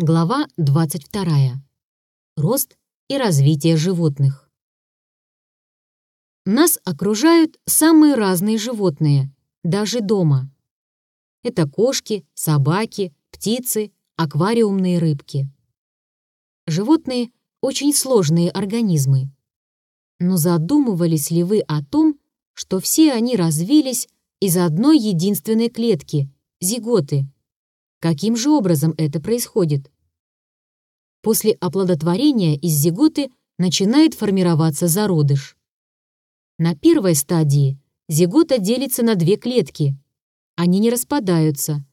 Глава 22. Рост и развитие животных. Нас окружают самые разные животные, даже дома. Это кошки, собаки, птицы, аквариумные рыбки. Животные — очень сложные организмы. Но задумывались ли вы о том, что все они развились из одной единственной клетки — зиготы — Каким же образом это происходит? После оплодотворения из зиготы начинает формироваться зародыш. На первой стадии зигота делится на две клетки. Они не распадаются,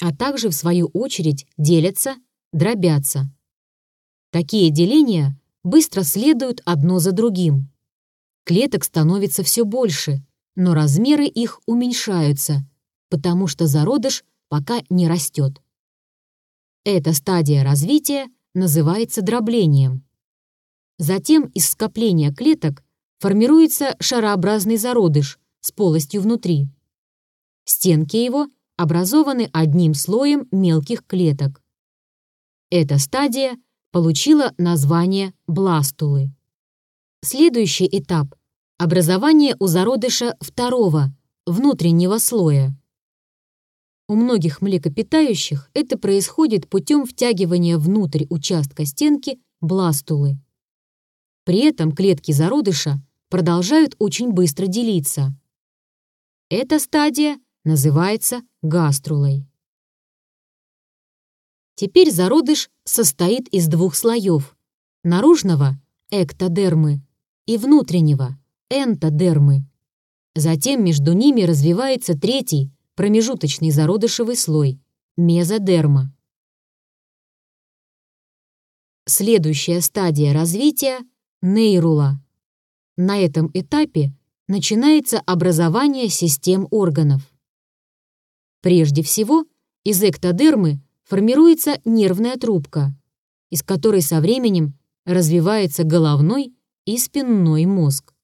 а также, в свою очередь, делятся, дробятся. Такие деления быстро следуют одно за другим. Клеток становится все больше, но размеры их уменьшаются, потому что зародыш пока не растет. Эта стадия развития называется дроблением. Затем из скопления клеток формируется шарообразный зародыш с полостью внутри. Стенки его образованы одним слоем мелких клеток. Эта стадия получила название бластулы. Следующий этап – образование у зародыша второго, внутреннего слоя. У многих млекопитающих это происходит путем втягивания внутрь участка стенки бластулы. При этом клетки зародыша продолжают очень быстро делиться. Эта стадия называется гаструлой. Теперь зародыш состоит из двух слоев – наружного – эктодермы и внутреннего – энтодермы. Затем между ними развивается третий – промежуточный зародышевый слой – мезодерма. Следующая стадия развития – нейрула. На этом этапе начинается образование систем органов. Прежде всего, из эктодермы формируется нервная трубка, из которой со временем развивается головной и спинной мозг.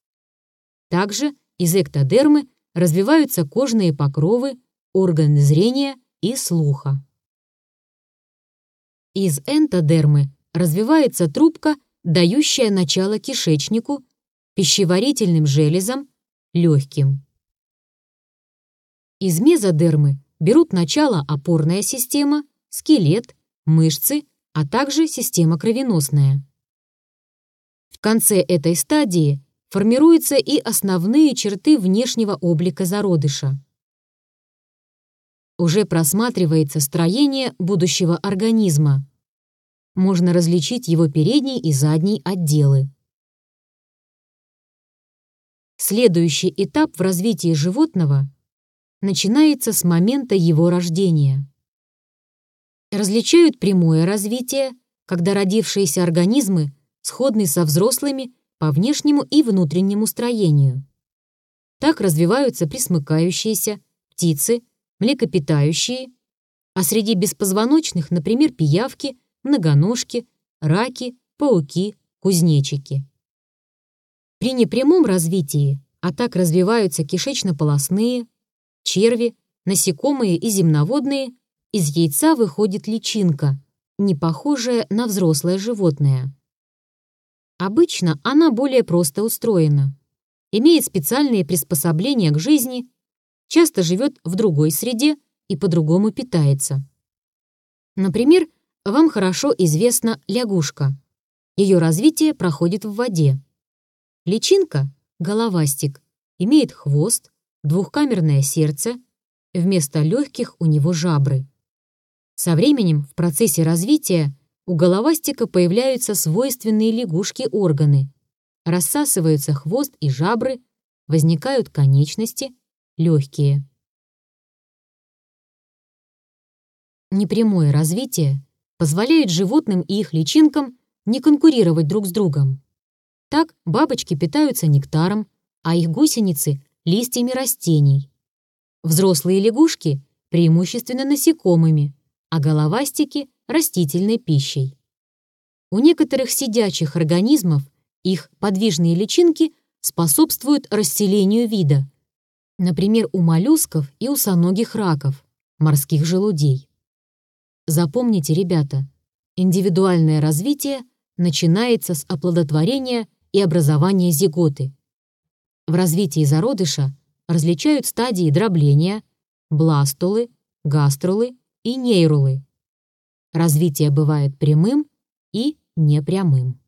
Также из эктодермы развиваются кожные покровы, органы зрения и слуха. Из энтодермы развивается трубка, дающая начало кишечнику, пищеварительным железам, легким. Из мезодермы берут начало опорная система, скелет, мышцы, а также система кровеносная. В конце этой стадии формируются и основные черты внешнего облика зародыша. Уже просматривается строение будущего организма. Можно различить его передний и задний отделы. Следующий этап в развитии животного начинается с момента его рождения. Различают прямое развитие, когда родившиеся организмы сходны со взрослыми по внешнему и внутреннему строению. Так развиваются присмыкающиеся, птицы, млекопитающие, а среди беспозвоночных, например, пиявки, многоножки, раки, пауки, кузнечики. При непрямом развитии, а так развиваются кишечно-полосные, черви, насекомые и земноводные, из яйца выходит личинка, не похожая на взрослое животное. Обычно она более просто устроена, имеет специальные приспособления к жизни, часто живет в другой среде и по-другому питается. Например, вам хорошо известна лягушка. Ее развитие проходит в воде. Личинка, головастик, имеет хвост, двухкамерное сердце, вместо легких у него жабры. Со временем в процессе развития у головастика появляются свойственные лягушке органы. Рассасываются хвост и жабры, возникают конечности, легкие. Непрямое развитие позволяет животным и их личинкам не конкурировать друг с другом. Так бабочки питаются нектаром, а их гусеницы – листьями растений. Взрослые лягушки – преимущественно насекомыми, а головастики растительной пищей. У некоторых сидячих организмов их подвижные личинки способствуют расселению вида, например, у моллюсков и усоногих раков, морских желудей. Запомните, ребята, Индивидуальное развитие начинается с оплодотворения и образования зиготы. В развитии зародыша различают стадии дробления, бластулы, гаструлы и нейрулы. Развитие бывает прямым и непрямым.